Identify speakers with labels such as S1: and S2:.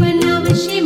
S1: बनावशे